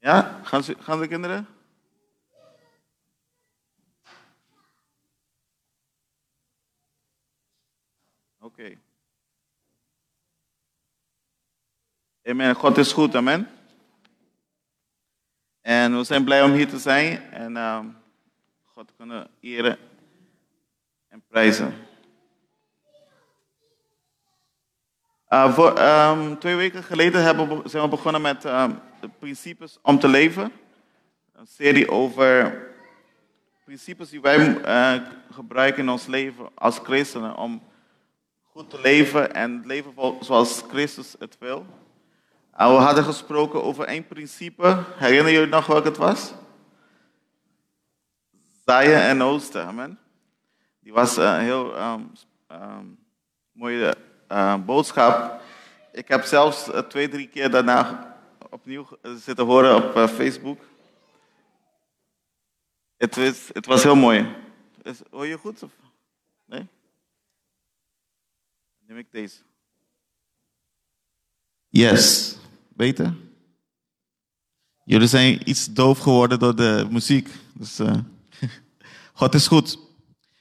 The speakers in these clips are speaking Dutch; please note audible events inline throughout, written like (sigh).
Ja, gaan, ze, gaan de kinderen? Oké. Amen. God is goed, amen. En we zijn blij om hier te zijn en ehm, God kunnen eren en prijzen. Uh, voor, ehm, twee weken geleden hebben zijn we begonnen met ehm, de principes om te leven. Een serie over principes die wij eh, gebruiken in ons leven als christenen om goed te leven en leven zoals Christus het wil. En we hadden gesproken over één principe. Herinner jullie nog welk het was? Zaaien en oosten. Amen. Die was een heel um, mooie uh, boodschap. Ik heb zelfs uh, twee, drie keer daarna opnieuw zitten horen op Facebook. Het, het was heel mooi. Is, hoor je goed? Of? Nee? Neem ik deze. Yes. Beter? Jullie zijn iets doof geworden door de muziek. Dus (laughs) God is goed.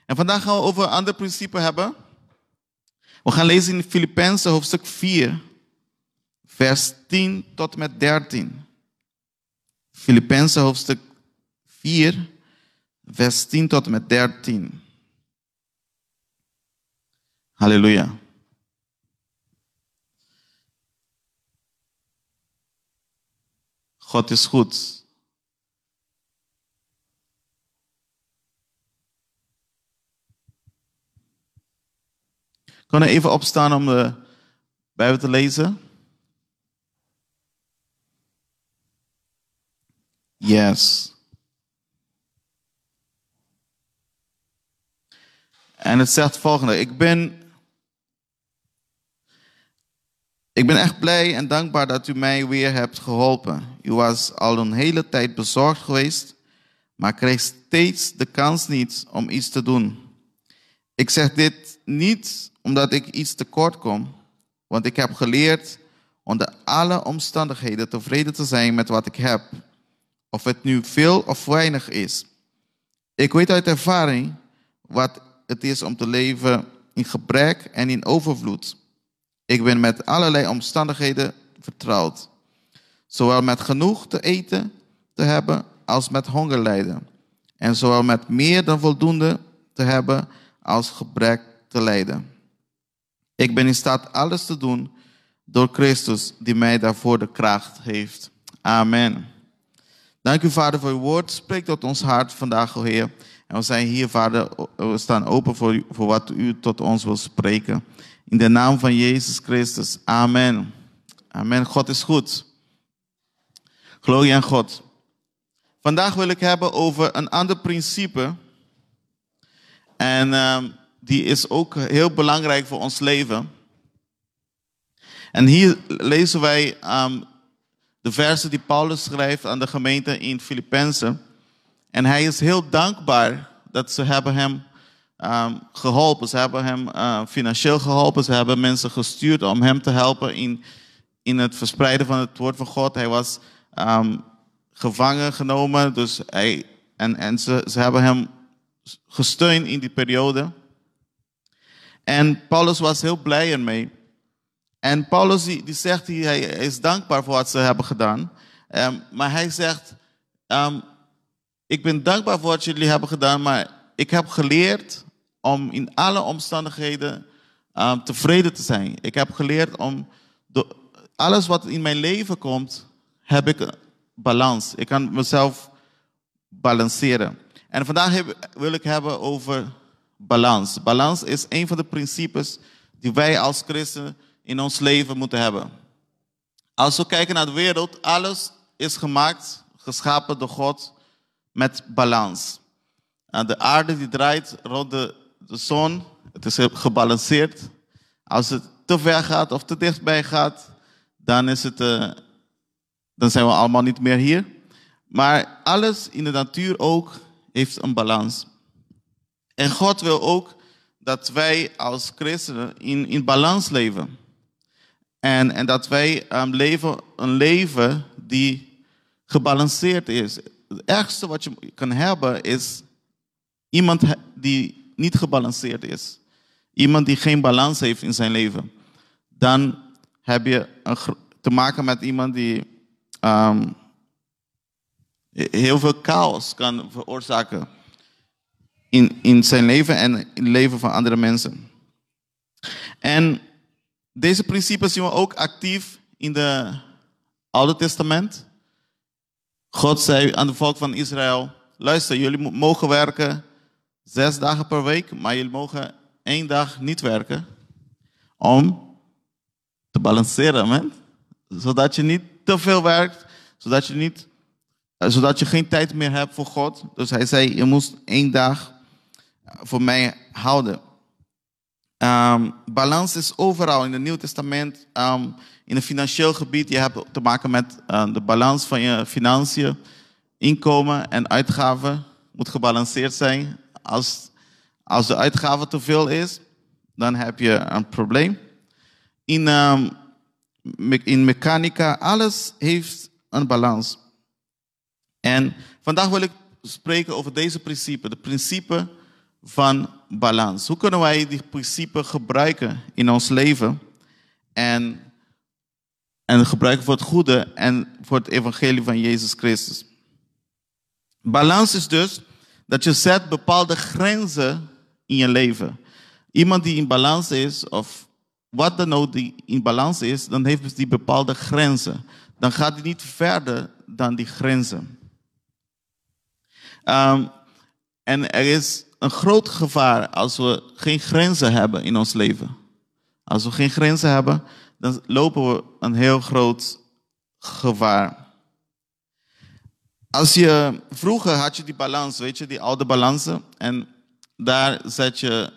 En vandaag gaan we over een ander principe hebben. We gaan lezen in Filippenzen hoofdstuk 4, vers 10 tot met 13. Filippenzen hoofdstuk 4, vers 10 tot met 13. Halleluja. God is goed. Kan er even opstaan om de Bijbel te lezen? Yes. En het zegt volgende. Ik ben Ik ben echt blij en dankbaar dat u mij weer hebt geholpen. U was al een hele tijd bezorgd geweest, maar kreeg steeds de kans niet om iets te doen. Ik zeg dit niet omdat ik iets tekort kom, want ik heb geleerd onder alle omstandigheden tevreden te zijn met wat ik heb, of het nu veel of weinig is. Ik weet uit ervaring wat het is om te leven in gebrek en in overvloed. Ik ben met allerlei omstandigheden vertrouwd. Zowel met genoeg te eten te hebben als met honger lijden. En zowel met meer dan voldoende te hebben als gebrek te lijden. Ik ben in staat alles te doen door Christus die mij daarvoor de kracht heeft. Amen. Dank u, Vader, voor uw woord. Spreek tot ons hart vandaag, o Heer. En we zijn hier, Vader, we staan open voor, voor wat u tot ons wil spreken. In de naam van Jezus Christus. Amen. Amen. God is goed. Glorie aan God. Vandaag wil ik hebben over een ander principe. En um, die is ook heel belangrijk voor ons leven. En hier lezen wij um, de versen die Paulus schrijft aan de gemeente in Filippenzen. En hij is heel dankbaar dat ze hebben hem um, geholpen. Ze hebben hem uh, financieel geholpen. Ze hebben mensen gestuurd om hem te helpen in, in het verspreiden van het woord van God. Hij was gevangen genomen. Dus hij, en en ze, ze hebben hem gesteund in die periode. En Paulus was heel blij ermee. En Paulus die, die zegt, hij, is dankbaar voor wat ze hebben gedaan. Um, maar hij zegt, um, ik ben dankbaar voor wat jullie hebben gedaan, maar ik heb geleerd om in alle omstandigheden um, tevreden te zijn. Ik heb geleerd om alles wat in mijn leven komt, heb ik balans. Ik kan mezelf balanceren. En vandaag heb, wil ik hebben over balans. Balans is een van de principes die wij als christen in ons leven moeten hebben. Als we kijken naar de wereld, alles is gemaakt, geschapen door God met balans. De aarde die draait rond de zon, het is gebalanceerd. Als het te ver gaat of te dichtbij gaat, dan, is het, uh, dan zijn we allemaal niet meer hier. Maar alles in de natuur ook heeft een balans. En God wil ook dat wij als christenen in, in balans leven. En, en dat wij um, leven een leven die gebalanceerd is. Het ergste wat je kan hebben is iemand die niet gebalanceerd is. Iemand die geen balans heeft in zijn leven. Dan heb je te maken met iemand die ehm, heel veel chaos kan veroorzaken in, in zijn leven en in het leven van andere mensen. En deze principes zien we ook actief in het Oude Testament. God zei aan het volk van Israël: luister, jullie mo- mogen werken zes dagen per week, maar jullie mogen één dag niet werken. Om te balanceren, man. Zodat je niet te veel werkt, zodat je, niet, zodat je geen tijd meer hebt voor God. Dus hij zei, je moest één dag voor mij houden. Ehm, balans is overal in het Nieuw Testament. ehm, in het financieel gebied, je hebt te maken met eh, de balans van je financiën. Inkomen en uitgaven moet gebalanceerd zijn. Als, als de uitgave te veel is, dan heb je een probleem. In, me- in mechanica, alles heeft een balans. En vandaag wil ik spreken over deze principe, de principe van balans. Hoe kunnen wij die principe gebruiken in ons leven en, en gebruiken voor het goede en voor het evangelie van Jezus Christus? Balans is dus dat je zet bepaalde grenzen in je leven. Iemand die in balans is, of wat dan ook die in balans is, dan heeft dus die bepaalde grenzen. Dan gaat hij niet verder dan die grenzen. Ehm, en er is een groot gevaar als we geen grenzen hebben in ons leven. Als we geen grenzen hebben, dan lopen we een heel groot gevaar. Als je, vroeger had je die balans, weet je, die oude balansen. En daar zet je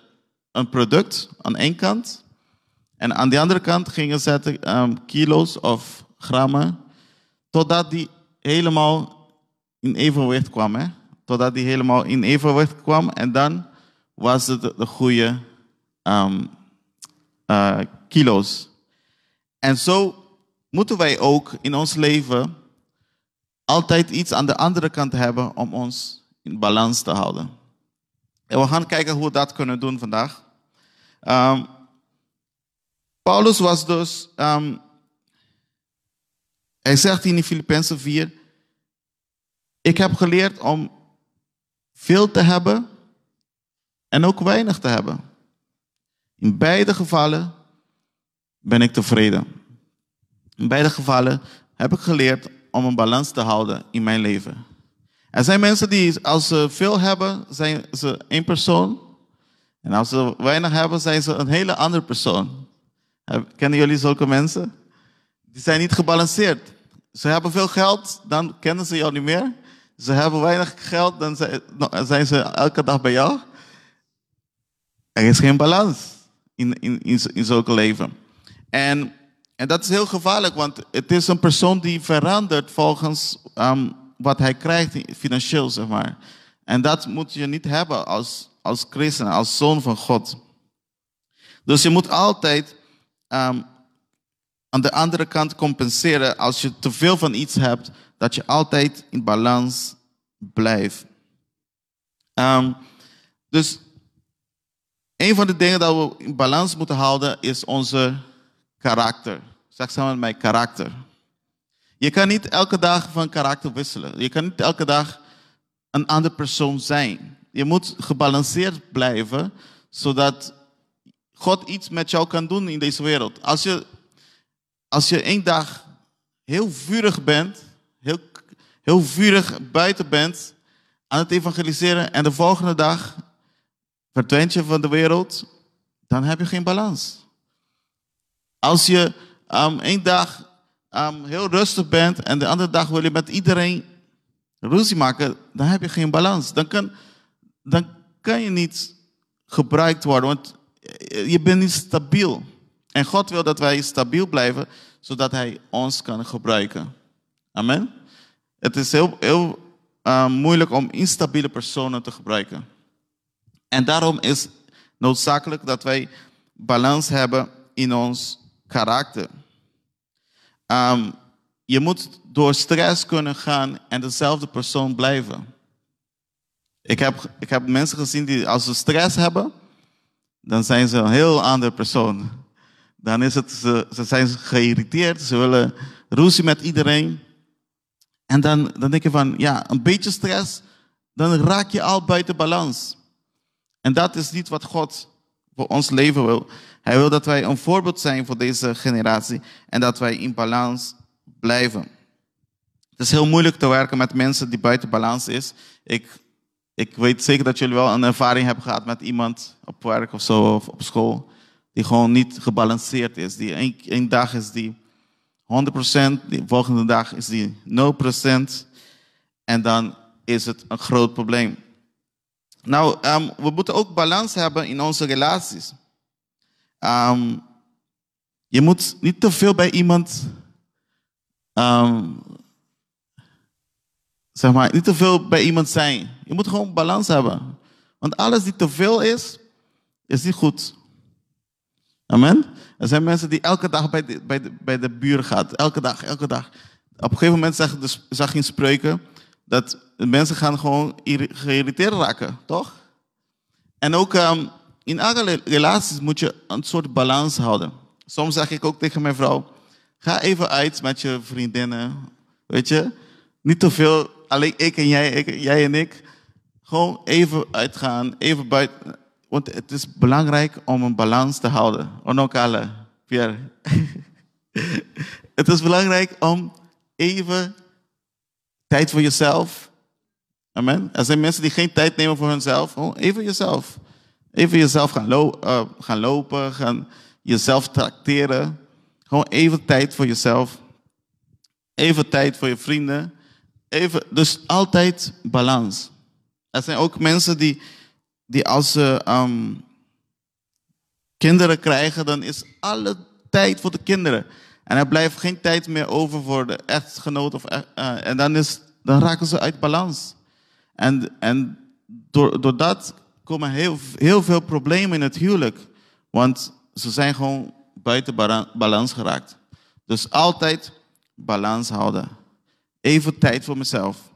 een product aan één kant. En aan de andere kant ging je zetten ehm, kilo's of grammen. Totdat die helemaal in evenwicht kwam. Hè? Totdat die helemaal in evenwicht kwam. En dan was het de goede ehm, eh, kilo's. En zo moeten wij ook in ons leven altijd iets aan de andere kant hebben om ons in balans te houden. En we gaan kijken hoe we dat kunnen doen vandaag. Ehm, Paulus was dus, ehm, hij zegt in Filippenzen 4, ik heb geleerd om veel te hebben en ook weinig te hebben. In beide gevallen ben ik tevreden. In beide gevallen heb ik geleerd om een balans te houden in mijn leven. Er zijn mensen die, als ze veel hebben, zijn ze één persoon. En als ze weinig hebben, zijn ze een hele andere persoon. Heb- Kennen jullie zulke mensen? Die zijn niet gebalanceerd. Ze hebben veel geld, dan kennen ze jou niet meer. Ze hebben weinig geld, dan zijn- ze elke dag bij jou. Er is geen balans in, in, in, in zulke leven. En, en dat is heel gevaarlijk, want het is een persoon die verandert volgens ehm, wat hij krijgt financieel, zeg maar. En dat moet je niet hebben als, als christen, als zoon van God. Dus je moet altijd ehm, aan de andere kant compenseren als je te veel van iets hebt, dat je altijd in balans blijft. Ehm, dus een van de dingen dat we in balans moeten houden is onze karakter. Zeg samen met mij karakter. Je kan niet elke dag van karakter wisselen. Je kan niet elke dag een andere persoon zijn. Je moet gebalanceerd blijven, zodat God iets met jou kan doen in deze wereld. Als je, als je één dag heel vurig bent, heel, vurig buiten bent aan het evangeliseren en de volgende dag verdwijnt je van de wereld, dan heb je geen balans. Als je um, één dag um, heel rustig bent en de andere dag wil je met iedereen ruzie maken, dan heb je geen balans. Dan kan, dan kan je niet gebruikt worden, want je bent niet stabiel. En God wil dat wij stabiel blijven, zodat Hij ons kan gebruiken. Amen. Het is heel, heel uh, moeilijk om instabiele personen te gebruiken. En daarom is noodzakelijk dat wij balans hebben in ons karakter. Um, je moet door stress kunnen gaan en dezelfde persoon blijven. Ik heb, ik heb mensen gezien die als ze stress hebben, dan zijn ze een heel andere persoon. Dan is het, ze, ze zijn geïrriteerd, ze willen ruzie met iedereen. En dan, dan denk je van, ja, een beetje stress, dan raak je al buiten balans. En dat is niet wat God voor ons leven wil. Hij wil dat wij een voorbeeld zijn voor deze generatie en dat wij in balans blijven. Het is heel moeilijk te werken met mensen die buiten balans is. Ik, ik weet zeker dat jullie wel een ervaring hebben gehad met iemand op werk of zo of op school die gewoon niet gebalanceerd is. Die een dag is die 100%, de volgende dag is die 0%. En dan is het een groot probleem. Nou, um, we moeten ook balans hebben in onze relaties. Um, je moet niet te veel bij iemand, um, zeg maar, niet te veel bij iemand zijn. Je moet gewoon balans hebben. Want alles die te veel is, is niet goed. Amen. Er zijn mensen die elke dag bij de, bij bij de buren gaan. Elke dag, elke dag. Op een gegeven moment zag, dus, zag je in spreuken dat mensen gaan gewoon geïrriteerd raken, toch? En ook um, in alle relaties moet je een soort balans houden. Soms zeg ik ook tegen mijn vrouw, ga even uit met je vriendinnen, weet je? Niet te veel, alleen ik en jij, ik, jij en ik. Gewoon even uitgaan, even buiten. Want het is belangrijk om een balans te houden. Onokale, Pierre. (laughs) het is belangrijk om even tijd voor jezelf. Amen. Er zijn mensen die geen tijd nemen voor hunzelf. Oh, even jezelf. Even jezelf gaan, uh, gaan lopen, gaan jezelf tracteren. Gewoon even tijd voor jezelf. Even tijd voor je vrienden. Even, dus altijd balans. Er zijn ook mensen die, die als ze um, kinderen krijgen, dan is alle tijd voor de kinderen. En er blijft geen tijd meer over voor de echtgenoot. Of, uh, en dan, is, dan raken ze uit balans. En, en door, doordat komen heel, heel veel problemen in het huwelijk. Want ze zijn gewoon buiten balans geraakt. Dus altijd balans houden. Even tijd voor mezelf.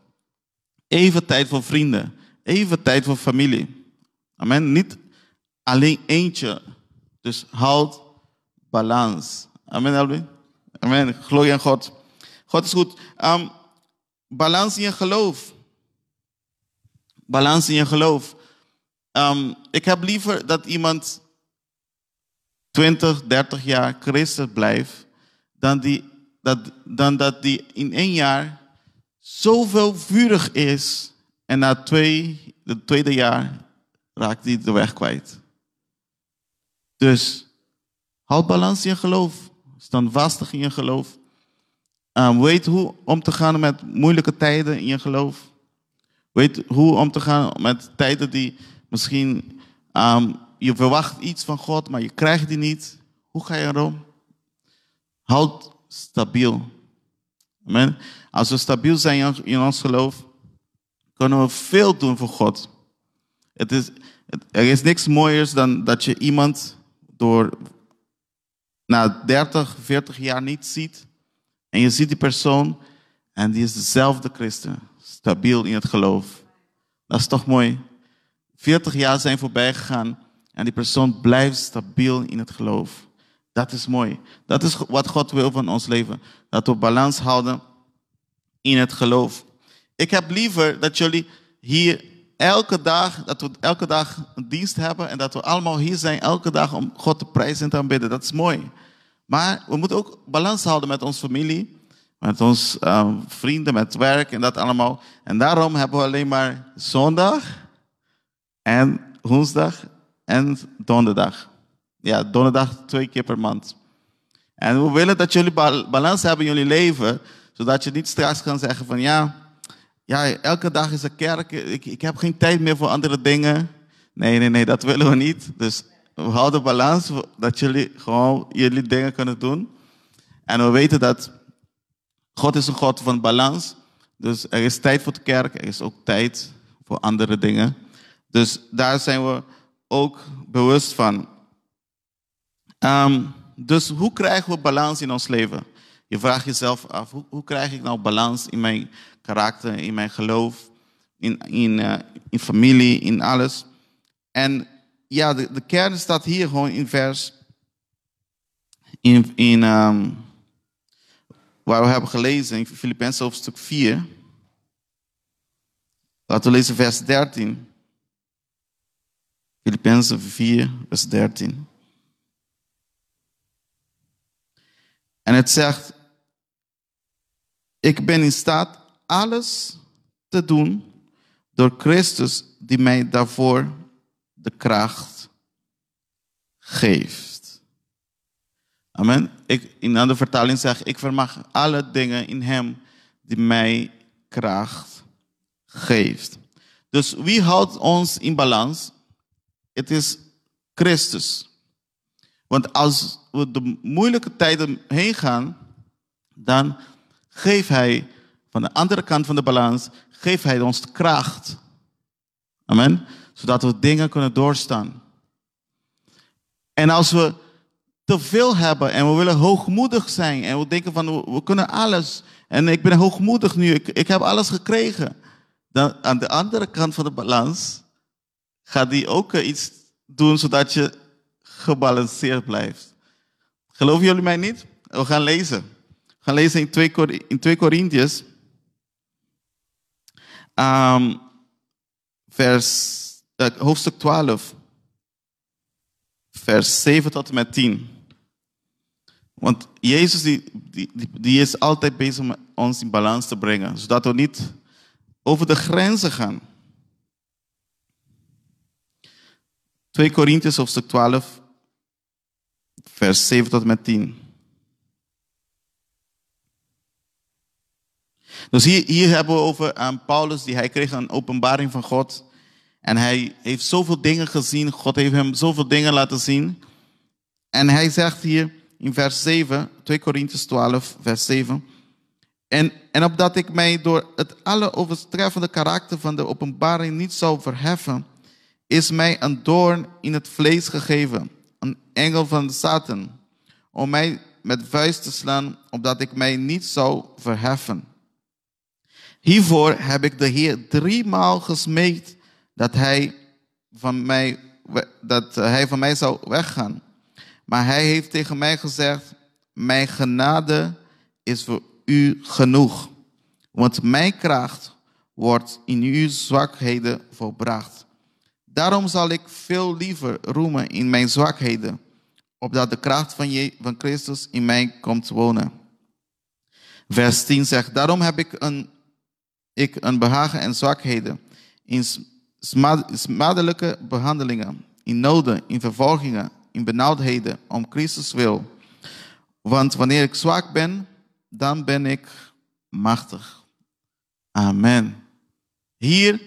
Even tijd voor vrienden. Even tijd voor familie. Amen. Niet alleen eentje. Dus houd balans. Amen, Alvin. Amen. Glorie aan God. God is goed. Um, balans in je geloof. Balans in je geloof. Um, ik heb liever dat iemand 20, 30 jaar christen blijft, dan, die, dat, dan dat die in één jaar zoveel vurig is en na twee, het tweede jaar raakt hij de weg kwijt. Dus houd balans in je geloof. Standvastig in je geloof. Um, weet hoe om te gaan met moeilijke tijden in je geloof. Weet hoe om te gaan met tijden die misschien um, je verwacht iets van God, maar je krijgt die niet. Hoe ga je erom? Houd stabiel. Amen. Als we stabiel zijn in ons geloof, kunnen we veel doen voor God. Het is, er is niks mooiers dan dat je iemand door na 30, 40 jaar niet ziet. En je ziet die persoon en die is dezelfde christen. Stabiel in het geloof. Dat is toch mooi? 40 jaar zijn voorbij gegaan en die persoon blijft stabiel in het geloof. Dat is mooi. Dat is wat God wil van ons leven. Dat we balans houden in het geloof. Ik heb liever dat jullie hier elke dag, dat we elke dag een dienst hebben en dat we allemaal hier zijn elke dag om God te prijzen en te aanbidden. Dat is mooi. Maar we moeten ook balans houden met onze familie, met onze um, vrienden, met werk en dat allemaal. En daarom hebben we alleen maar zondag en woensdag en donderdag. Ja, donderdag twee keer per maand. En we willen dat jullie balans hebben in jullie leven, zodat je niet straks kan zeggen van ja, ja, elke dag is er kerk, ik, ik heb geen tijd meer voor andere dingen. Nee, nee, nee, dat willen we niet. Dus we houden balans, dat jullie gewoon jullie dingen kunnen doen. En we weten dat God is een God van balans. Dus er is tijd voor de kerk, er is ook tijd voor andere dingen. Dus daar zijn we ook bewust van. Um, dus hoe krijgen we balans in ons leven? Je vraagt jezelf af, hoe, hoe krijg ik nou balans in mijn karakter, in mijn geloof, in, in, uh, in familie, in alles. En ja, de, de kern staat hier gewoon in vers, in, in um, waar we hebben gelezen, in Filippenzen hoofdstuk 4. Laten we lezen vers 13. Filippenzen 4, vers 13. En het zegt, ik ben in staat alles te doen door Christus die mij daarvoor de kracht geeft. Amen. Ik, in andere vertaling zeg ik vermag alle dingen in hem die mij kracht geeft. Dus wie houdt ons in balans? Het is Christus. Want als we de moeilijke tijden heen gaan, dan geeft Hij van de andere kant van de balans, geeft Hij ons kracht. Amen. Zodat we dingen kunnen doorstaan. En als we te veel hebben en we willen hoogmoedig zijn en we denken van we, kunnen alles en ik ben hoogmoedig nu, ik, ik heb alles gekregen. Dan aan de andere kant van de balans gaat die ook iets doen zodat je gebalanceerd blijft. Geloven jullie mij niet? We gaan lezen. Gaan lezen in 2, in 2 Korintiërs. Um, vers, uh, hoofdstuk 12. Vers 7 tot en met 10. Want Jezus die, die, die is altijd bezig met ons in balans te brengen. Zodat we niet over de grenzen gaan. 2 Korintiërs hoofdstuk 12, vers 7 tot en met 10. Dus hier, hebben we over aan Paulus, die hij kreeg een openbaring van God. En hij heeft zoveel dingen gezien. God heeft hem zoveel dingen laten zien. En hij zegt hier in vers 7, 2 Korintiërs 12, vers 7. En, en opdat ik mij door het alle overtreffende karakter van de openbaring niet zou verheffen, is mij een doorn in het vlees gegeven, een engel van de Satan, om mij met vuist te slaan, opdat ik mij niet zou verheffen. Hiervoor heb ik de Heer driemaal gesmeekt dat hij van mij, dat hij van mij zou weggaan. Maar hij heeft tegen mij gezegd, mijn genade is voor u genoeg. Want mijn kracht wordt in uw zwakheden volbracht. Daarom zal ik veel liever roemen in mijn zwakheden, opdat de kracht van, je, van Christus in mij komt wonen. Vers 10 zegt, daarom heb ik een, ik een behagen en zwakheden, in smadelijke behandelingen, in noden, in vervolgingen, in benauwdheden, om Christus wil. Want wanneer ik zwak ben, dan ben ik machtig. Amen. Hier,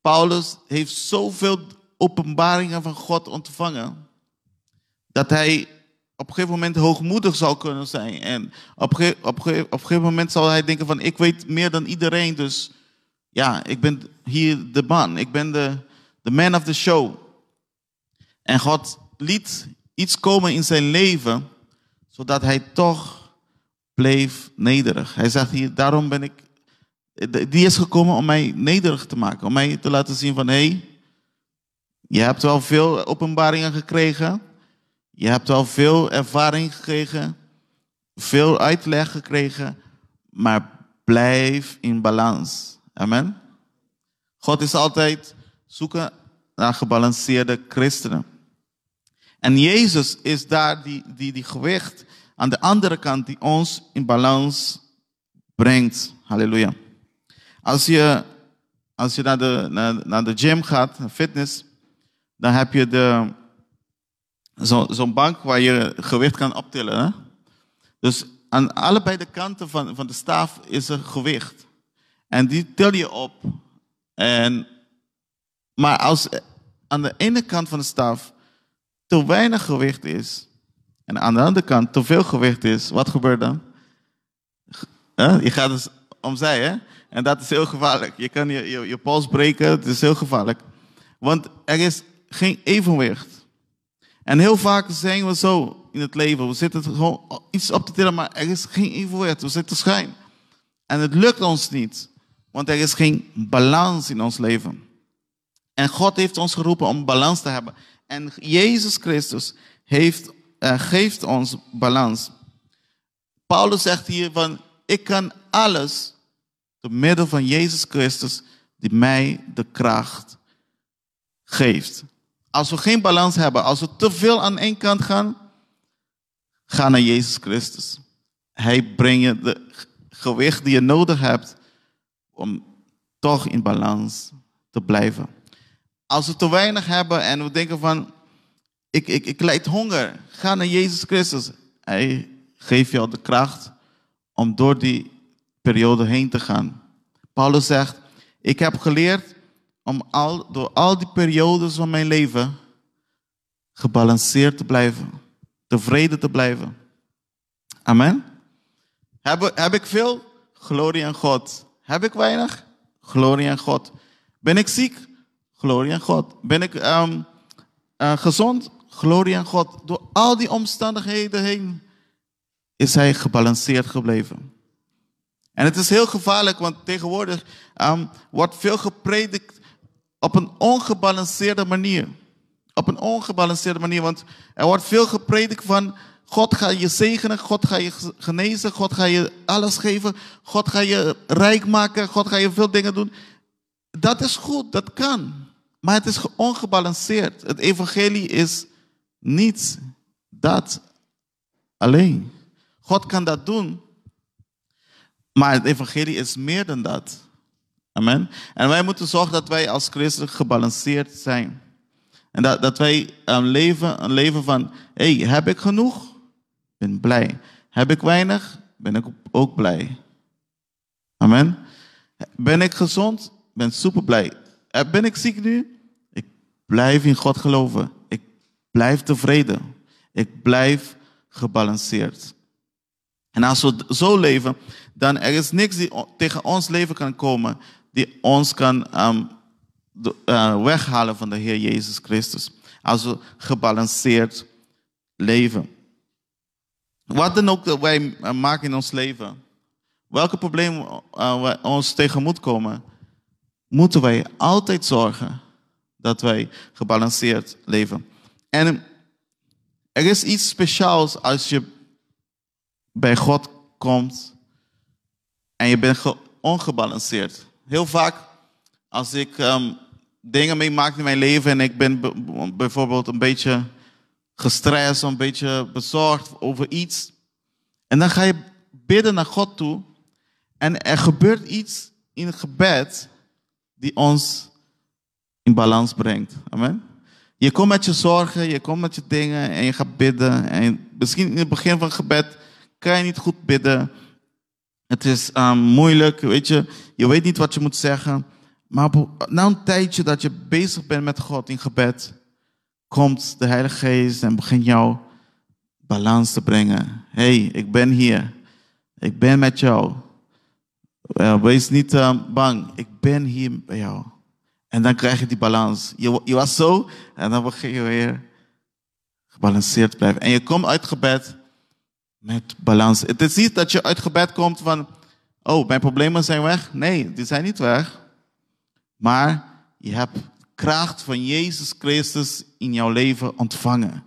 Paulus heeft zoveel openbaringen van God ontvangen, dat hij op een gegeven moment hoogmoedig zou kunnen zijn. En op een, op, op een gegeven moment zal hij denken van, ik weet meer dan iedereen, dus ja, ik ben hier de man, ik ben de, de man of the show. En God liet iets komen in zijn leven, zodat hij toch bleef nederig. Hij zegt hier, daarom ben ik, die is gekomen om mij nederig te maken. Om mij te laten zien van, hé, hey, je hebt wel veel openbaringen gekregen. Je hebt wel veel ervaring gekregen. Veel uitleg gekregen. Maar blijf in balans. Amen. God is altijd zoeken naar gebalanceerde christenen. En Jezus is daar die, die, die gewicht aan de andere kant die ons in balans brengt. Halleluja. Als je, als je naar, de, naar, naar de gym gaat, fitness, dan heb je de, zo'n zo bank waar je gewicht kan optillen. Dus aan allebei de kanten van, van de staaf is er gewicht. En die til je op. En, maar als aan de ene kant van de staaf te weinig gewicht is, en aan de andere kant te veel gewicht is, wat gebeurt dan? Je gaat dus omzij, hè? En dat is heel gevaarlijk. Je kan je, je, je pols breken, het is heel gevaarlijk. Want er is geen evenwicht. En heel vaak zijn we zo. in het leven. We zitten gewoon iets op te tillen, maar er is geen evenwicht. We zitten schijn. En het lukt ons niet, want er is geen balans in ons leven. En God heeft ons geroepen om balans te hebben. En Jezus Christus heeft, uh, geeft ons balans. Paulus zegt hier van, ik kan alles door middel van Jezus Christus die mij de kracht geeft. Als we geen balans hebben, als we te veel aan één kant gaan, ga naar Jezus Christus. Hij brengt je de gewicht die je nodig hebt om toch in balans te blijven. Als we te weinig hebben en we denken van, ik, ik, ik leid honger, ga naar Jezus Christus. Hij geeft jou de kracht om door die periode heen te gaan. Paulus zegt, ik heb geleerd om al, door al die periodes van mijn leven gebalanceerd te blijven, tevreden te blijven. Amen. Heb, heb ik veel? Glorie aan God. Heb ik weinig? Glorie aan God. Ben ik ziek? Glorie aan God. Ben ik um, uh, gezond? Glorie aan God. Door al die omstandigheden heen is hij gebalanceerd gebleven. En het is heel gevaarlijk, want tegenwoordig um, wordt veel gepredikt op een ongebalanceerde manier. Op een ongebalanceerde manier, want er wordt veel gepredikt van God gaat je zegenen, God gaat je genezen, God gaat je alles geven, God gaat je rijk maken, God gaat je veel dingen doen. Dat is goed, dat kan. Maar het is ongebalanceerd. Het evangelie is niet dat alleen. God kan dat doen, maar het evangelie is meer dan dat. Amen. En wij moeten zorgen dat wij als christen gebalanceerd zijn. En dat, dat wij een leven, een leven van, hey, heb ik genoeg? Ben blij. Heb ik weinig? Ben ik ook blij. Amen. Ben ik gezond? Ben super blij. Eh, ben ik ziek nu? Ik blijf in God geloven. Ik blijf tevreden. Ik blijf gebalanceerd. En als we zo leven, dan er is niks die tegen ons leven kan komen die ons kan um, uh, weghalen van de Heer Jezus Christus. Als we gebalanceerd leven. Wat dan ook wij uh, maken in ons leven, welke problemen uh, ons tegen moet komen, moeten wij altijd zorgen dat wij gebalanceerd leven. En er is iets speciaals als je bij God komt en je bent ongebalanceerd. Heel vaak als ik um, dingen meemaak in mijn leven en ik ben bijvoorbeeld een beetje gestrest, een beetje bezorgd over iets. En dan ga je bidden naar God toe en er gebeurt iets in het gebed die ons in balans brengt. Amen. Je komt met je zorgen, je komt met je dingen en je gaat bidden. En misschien in het begin van het gebed kan je niet goed bidden. Het is um, moeilijk, weet je. Je weet niet wat je moet zeggen. Maar na een tijdje dat je bezig bent met God in gebed, komt de Heilige Geest en begint jou balans te brengen. hey, ik ben hier. Ik ben met jou. wees niet uh, bang. Ik ben hier bij jou. En dan krijg je die balans. Je, je was zo en dan begin je weer gebalanceerd te blijven. En je komt uit gebed met balans. Het is niet dat je uit gebed komt van, oh, mijn problemen zijn weg. Nee, die zijn niet weg. Maar je hebt kracht van Jezus Christus in jouw leven ontvangen.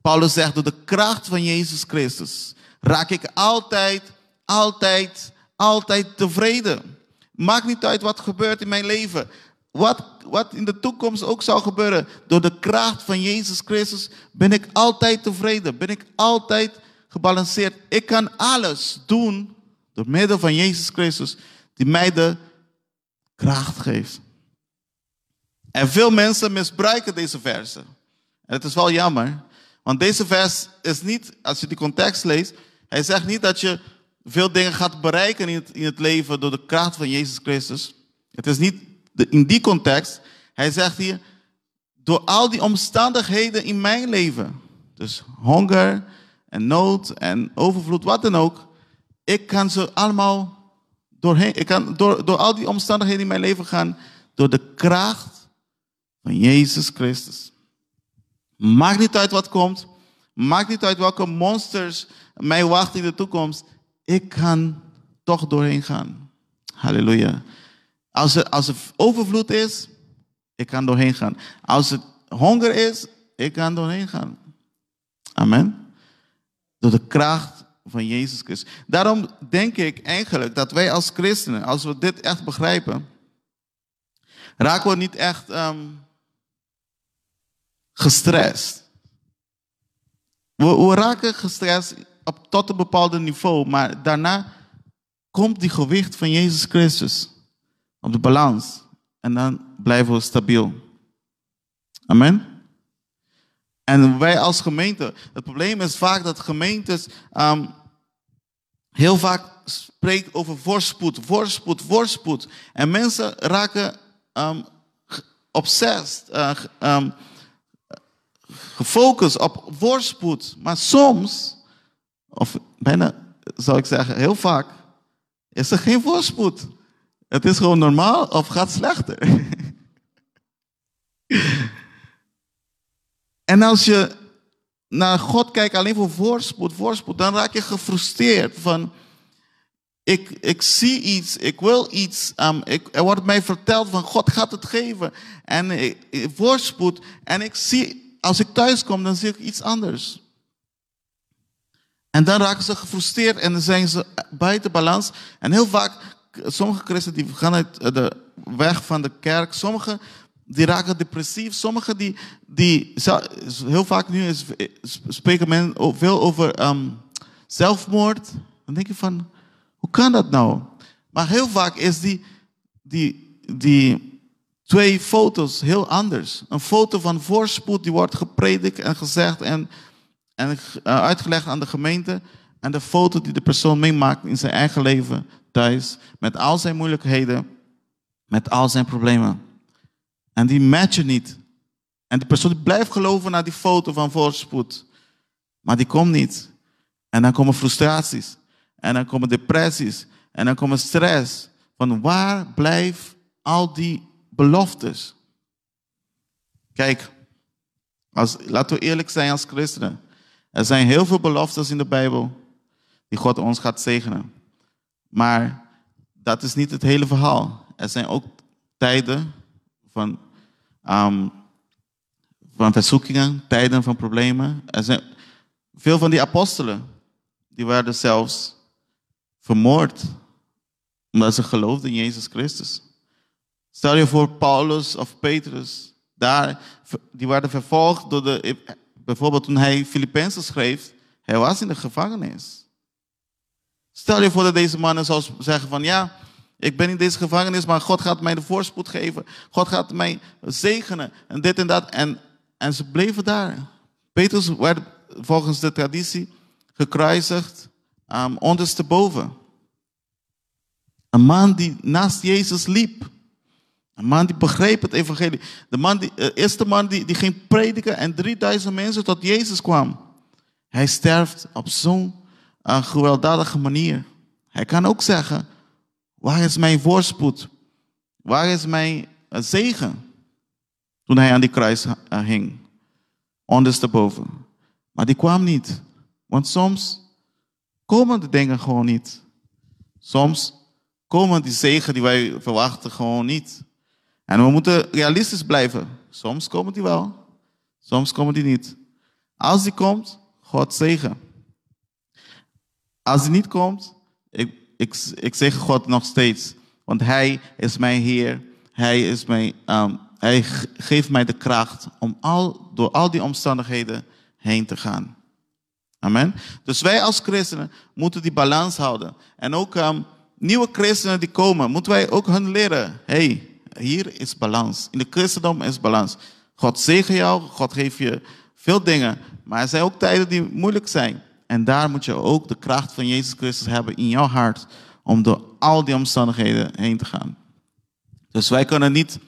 Paulus zegt, door de kracht van Jezus Christus raak ik altijd, altijd, altijd tevreden. Maakt niet uit wat gebeurt in mijn leven. Wat, wat in de toekomst ook zal gebeuren. Door de kracht van Jezus Christus ben ik altijd tevreden. Ben ik altijd gebalanceerd. Ik kan alles doen door middel van Jezus Christus, die mij de kracht geeft. En veel mensen misbruiken deze versen. En het is wel jammer, want deze vers is niet, als je die context leest, hij zegt niet dat je veel dingen gaat bereiken in het, in het leven door de kracht van Jezus Christus. Het is niet in die context. Hij zegt hier, door al die omstandigheden in mijn leven. Dus honger, en nood en overvloed, wat dan ook. Ik kan ze allemaal doorheen. Ik kan door, door al die omstandigheden in mijn leven gaan. Door de kracht van Jezus Christus. Maakt niet uit wat komt. Maakt niet uit welke monsters mij wachten in de toekomst. Ik kan toch doorheen gaan. Halleluja. Als er, als er overvloed is, ik kan doorheen gaan. Als het honger is, ik kan doorheen gaan. Amen. Door de kracht van Jezus Christus. Daarom denk ik eigenlijk dat wij als christenen, als we dit echt begrijpen, raken we niet echt um, gestrest. We, we, raken gestrest op, tot een bepaald niveau, maar daarna komt die gewicht van Jezus Christus op de balans. En dan blijven we stabiel. Amen. En wij als gemeente, het probleem is vaak dat gemeentes um, heel vaak spreken over voorspoed, voorspoed, voorspoed. En mensen raken um, obsessed, uh, um, gefocust op voorspoed. Maar soms, of bijna zou ik zeggen heel vaak, is er geen voorspoed. Het is gewoon normaal of gaat slechter. (laughs) en als je naar God kijkt alleen voor voorspoed, voorspoed, dan raak je gefrustreerd van, ik, ik zie iets, ik wil iets, um, ik, er wordt mij verteld van God gaat het geven. En ik, voorspoed, en ik zie, als ik thuis kom, dan zie ik iets anders. En dan raken ze gefrustreerd en dan zijn ze buiten balans. En heel vaak, sommige christenen die gaan uit de weg van de kerk, sommigen die raken depressief, sommigen die, die heel vaak nu is, spreken men veel over um, zelfmoord. Dan denk je van, hoe kan dat nou? Maar heel vaak is die, die, die twee foto's heel anders. Een foto van voorspoed, die wordt gepredikt en gezegd en en eh, uitgelegd aan de gemeente. En de foto die de persoon meemaakt in zijn eigen leven thuis. Met al zijn moeilijkheden. Met al zijn problemen. En die matchen niet. En die persoon blijft geloven naar die foto van voorspoed. Maar die komt niet. En dan komen frustraties. En dan komen depressies. En dan komen stress. Van waar blijft al die beloftes? Kijk, als, laten we eerlijk zijn als christenen. Er zijn heel veel beloftes in de Bijbel die God ons gaat zegenen. Maar dat is niet het hele verhaal. Er zijn ook tijden van, um, van verzoekingen, tijden van problemen. Er zijn veel van die apostelen, die werden zelfs vermoord omdat ze geloofden in Jezus Christus. Stel je voor Paulus of Petrus, daar, die werden vervolgd door de bijvoorbeeld toen hij Filippenzen schreef, hij was in de gevangenis. Stel je voor dat deze mannen zou zeggen van ja, ik ben in deze gevangenis, maar God gaat mij de voorspoed geven. God gaat mij zegenen en dit en dat. En, en ze bleven daar. Petrus werd volgens de traditie gekruisigd um, ondersteboven. Een man die naast Jezus liep. Een man die begreep het evangelie. De man die, de eerste man die, die ging prediken en 3000 mensen tot Jezus kwam. Hij sterft op zo'n uh, gewelddadige manier. Hij kan ook zeggen, waar is mijn voorspoed? Waar is mijn uh, zegen? Toen hij aan die kruis uh, hing. Ondersteboven. Maar die kwam niet. Want soms komen de dingen gewoon niet. Soms komen die zegen die wij verwachten gewoon niet. En we moeten realistisch blijven. Soms komen die wel, soms komen die niet. Als die komt, God zegen. Als die niet komt, ik, ik, ik zeg God nog steeds. Want Hij is mijn Heer. Hij, is mijn, um, hij geeft mij de kracht om al, door al die omstandigheden heen te gaan. Amen. Dus wij als christenen moeten die balans houden. En ook um, nieuwe christenen die komen, moeten wij ook hun leren. Hey, hier is balans. In de christendom is balans. God zegen jou, God geeft je veel dingen. Maar er zijn ook tijden die moeilijk zijn. En daar moet je ook de kracht van Jezus Christus hebben in jouw hart. Om door al die omstandigheden heen te gaan. Dus wij kunnen niet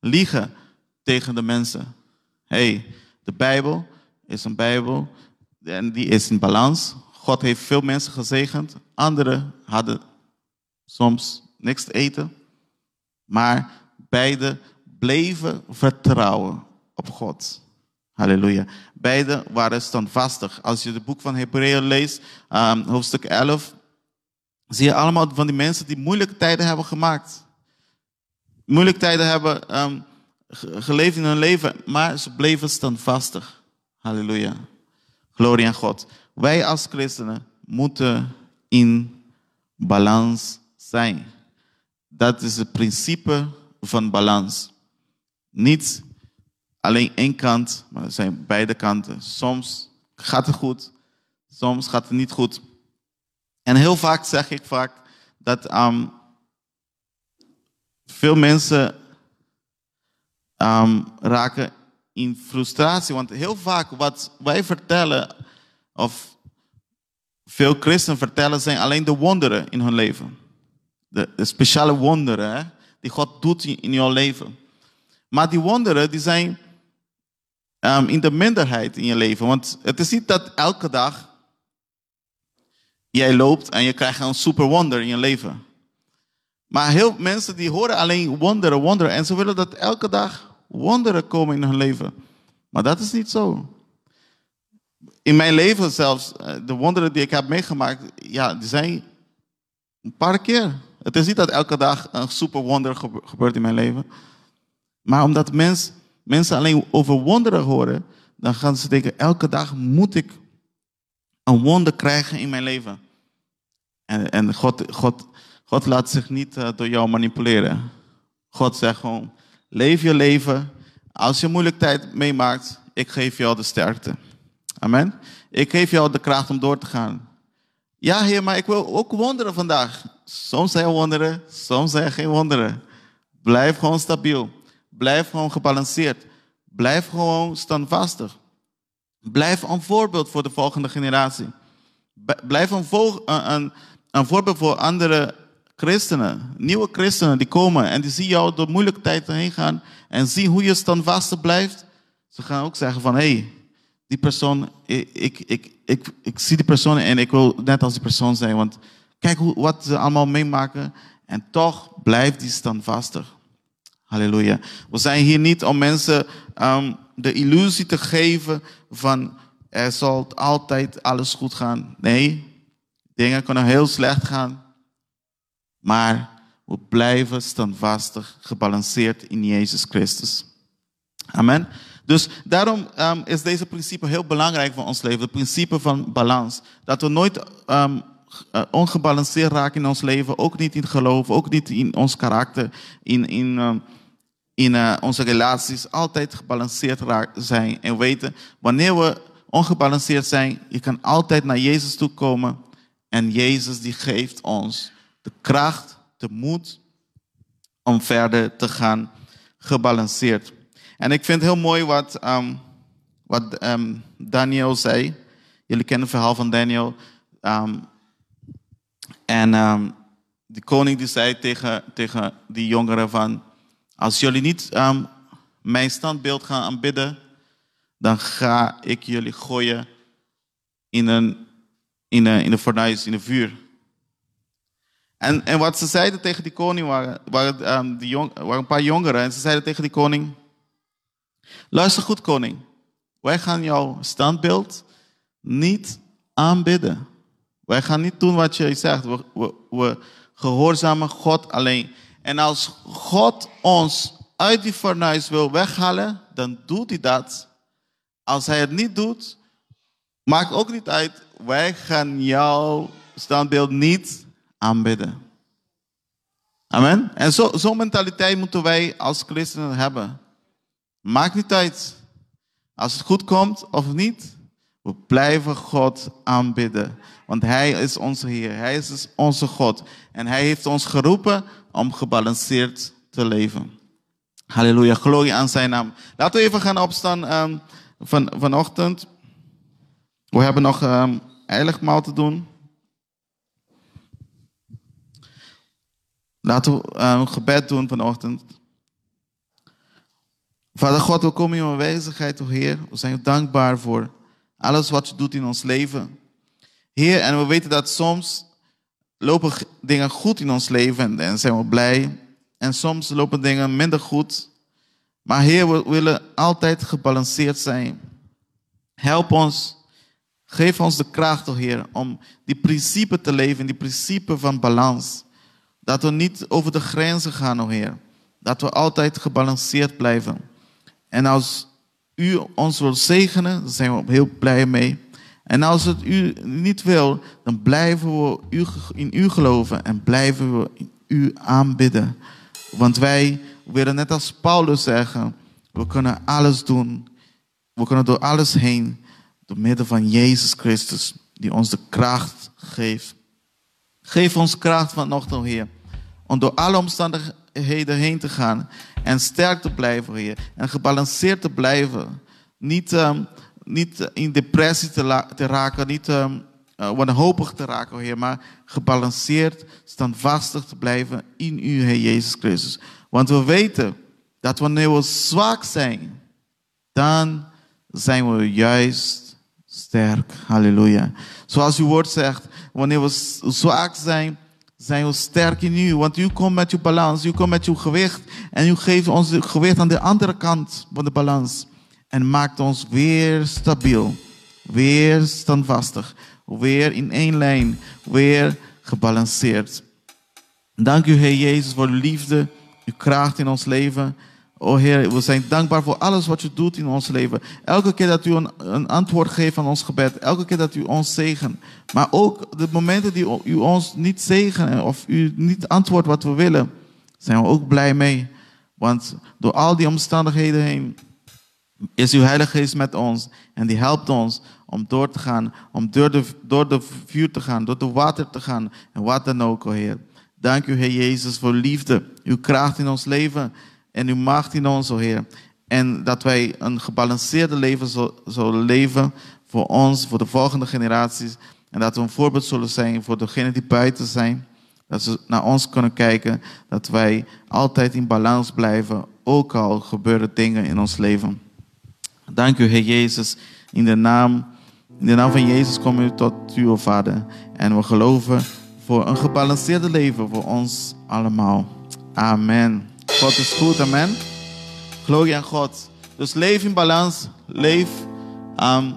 liegen tegen de mensen. hey, de Bijbel is een Bijbel en die is in balans. God heeft veel mensen gezegend. Anderen hadden soms niks te eten. Maar beide bleven vertrouwen op God. Halleluja. Beide waren standvastig. Als je het boek van Hebreeën leest, um, hoofdstuk 11, zie je allemaal van die mensen die moeilijke tijden hebben gemaakt. Moeilijke tijden hebben um, geleefd in hun leven, maar ze bleven standvastig. Halleluja. Glorie aan God. Wij als christenen moeten in balans zijn. Dat is het principe van balans. Niet alleen één kant, maar het zijn beide kanten. Soms gaat het goed, soms gaat het niet goed. En heel vaak zeg ik vaak dat um, veel mensen um, raken in frustratie. Want heel vaak wat wij vertellen, of veel christenen vertellen, zijn alleen de wonderen in hun leven. De, speciale wonderen die God doet in, in jouw leven. Maar die wonderen die zijn um, in de minderheid in je leven. Want het is niet dat elke dag jij loopt en je krijgt een super wonder in je leven. Maar heel mensen die horen alleen wonderen, wonderen. En ze willen dat elke dag wonderen komen in hun leven. Maar dat is niet zo. In mijn leven zelfs, eh, de wonderen die ik heb meegemaakt, ja, die zijn een paar keer. Het is niet dat elke dag een super wonder gebeurt in mijn leven. Maar omdat mens, mensen alleen over wonderen horen, dan gaan ze denken, elke dag moet ik een wonder krijgen in mijn leven. En, en God, God, God laat zich niet uh, door jou manipuleren. God zegt gewoon, leef je leven. Als je moeilijke tijd meemaakt, ik geef jou de sterkte. Amen. Ik geef jou de kracht om door te gaan. Ja, Heer, maar ik wil ook wonderen vandaag. Soms zijn wonderen, soms zijn geen wonderen. Blijf gewoon stabiel. Blijf gewoon gebalanceerd. Blijf gewoon standvastig. Blijf een voorbeeld voor de volgende generatie. Blijf een, een, een voorbeeld voor andere christenen, nieuwe christenen die komen en die zien jou door moeilijke tijden heen gaan en zien hoe je standvastig blijft. Ze gaan ook zeggen van, hé, hey, die persoon, ik, ik, ik, ik, ik zie die persoon en ik wil net als die persoon zijn, want kijk hoe, wat ze allemaal meemaken en toch blijft die standvastig. Halleluja. We zijn hier niet om mensen um, de illusie te geven van er zal altijd alles goed gaan. Nee, dingen kunnen heel slecht gaan. Maar we blijven standvastig, gebalanceerd in Jezus Christus. Amen. Dus daarom um, is deze principe heel belangrijk voor ons leven. Het principe van balans. Dat we nooit um, ongebalanceerd raken in ons leven. Ook niet in geloof, ook niet in ons karakter, in, in, in uh, onze relaties. Altijd gebalanceerd zijn en weten wanneer we ongebalanceerd zijn. Je kan altijd naar Jezus toe komen. En Jezus die geeft ons de kracht, de moed om verder te gaan gebalanceerd. En ik vind heel mooi wat, um, wat um, Daniel zei. Jullie kennen het verhaal van Daniel. Um, en de koning die zei tegen, tegen die jongeren van... Als jullie niet mijn standbeeld gaan aanbidden... dan ga ik jullie gooien in een, in een, in fornuis, in een vuur. En, en wat ze zeiden tegen die koning waren, waren, um, die jong, waren een paar jongeren. En ze zeiden tegen die koning: Luister goed, koning. Wij gaan jouw standbeeld niet aanbidden. Wij gaan niet doen wat je zegt. We, we, we gehoorzamen God alleen. En als God ons uit die fornuis wil weghalen, dan doet hij dat. Als hij het niet doet, maakt ook niet uit. Wij gaan jouw standbeeld niet aanbidden. Amen. En zo'n zo mentaliteit moeten wij als christenen hebben. Maakt niet uit. Als het goed komt of niet, we blijven God aanbidden. Want Hij is onze Heer, Hij is dus onze God. En Hij heeft ons geroepen om gebalanceerd te leven. Halleluja, glorie aan Zijn naam. Laten we even gaan opstaan um, van, vanochtend. We hebben nog um, heiligmaal te doen. Laten we een gebed doen vanochtend. Vader God, we komen in uw aanwezigheid, o Heer. We zijn dankbaar voor alles wat u doet in ons leven. Heer, en we weten dat soms lopen dingen goed in ons leven en, zijn we blij. En soms lopen dingen minder goed. Maar Heer, we willen altijd gebalanceerd zijn. Help ons. Geef ons de kracht, oh Heer, om die principe te leven, die principe van balans. Dat we niet over de grenzen gaan, oh Heer. Dat we altijd gebalanceerd blijven. En als u ons wil zegenen, zijn we heel blij mee. En als het u niet wil, dan blijven we in u geloven en blijven we u aanbidden. Want wij willen net als Paulus zeggen, we kunnen alles doen. We kunnen door alles heen, door middel van Jezus Christus, die ons de kracht geeft. Geef ons kracht vanochtend, Heer, om door alle omstandigheden heen te gaan en sterk te blijven, Heer, en gebalanceerd te blijven. Niet, um, niet in depressie te, raken, niet um, uh, wanhopig te raken, Heer, maar gebalanceerd, standvastig te blijven in U, Heer Jezus Christus. Want we weten dat wanneer we zwak zijn, dan zijn we juist sterk. Halleluja. Zoals uw woord zegt, wanneer we zwak zijn, zijn we sterk in u. Want u komt met uw balans, u komt met uw gewicht. En u geeft ons het gewicht aan de andere kant van de balans. En maakt ons weer stabiel, weer standvastig, weer in één lijn, weer gebalanceerd. Dank u, Heer Jezus, voor uw liefde, uw kracht in ons leven. O Heer, we zijn dankbaar voor alles wat u doet in ons leven. Elke keer dat u een, een, antwoord geeft aan ons gebed. Elke keer dat u ons zegen. Maar ook de momenten die u ons niet zegenen of u niet antwoordt wat we willen. Zijn we ook blij mee. Want door al die omstandigheden heen is uw Heilige Geest met ons. En die helpt ons om door te gaan. Om door de, door de vuur te gaan. Door de water te gaan. En wat dan ook, o Heer. Dank u, Heer Jezus, voor liefde. Uw kracht in ons leven en uw macht in ons, o Heer. En dat wij een gebalanceerde leven zullen leven voor ons, voor de volgende generaties. En dat we een voorbeeld zullen zijn voor degenen die buiten zijn. Dat ze naar ons kunnen kijken. Dat wij altijd in balans blijven, ook al gebeuren dingen in ons leven. Dank u, Heer Jezus. In de naam, in de naam van Jezus komen we tot u, o Vader. En we geloven voor een gebalanceerde leven voor ons allemaal. Amen. God is goed, amen. Glorie aan God. Dus leef in balans, leef um,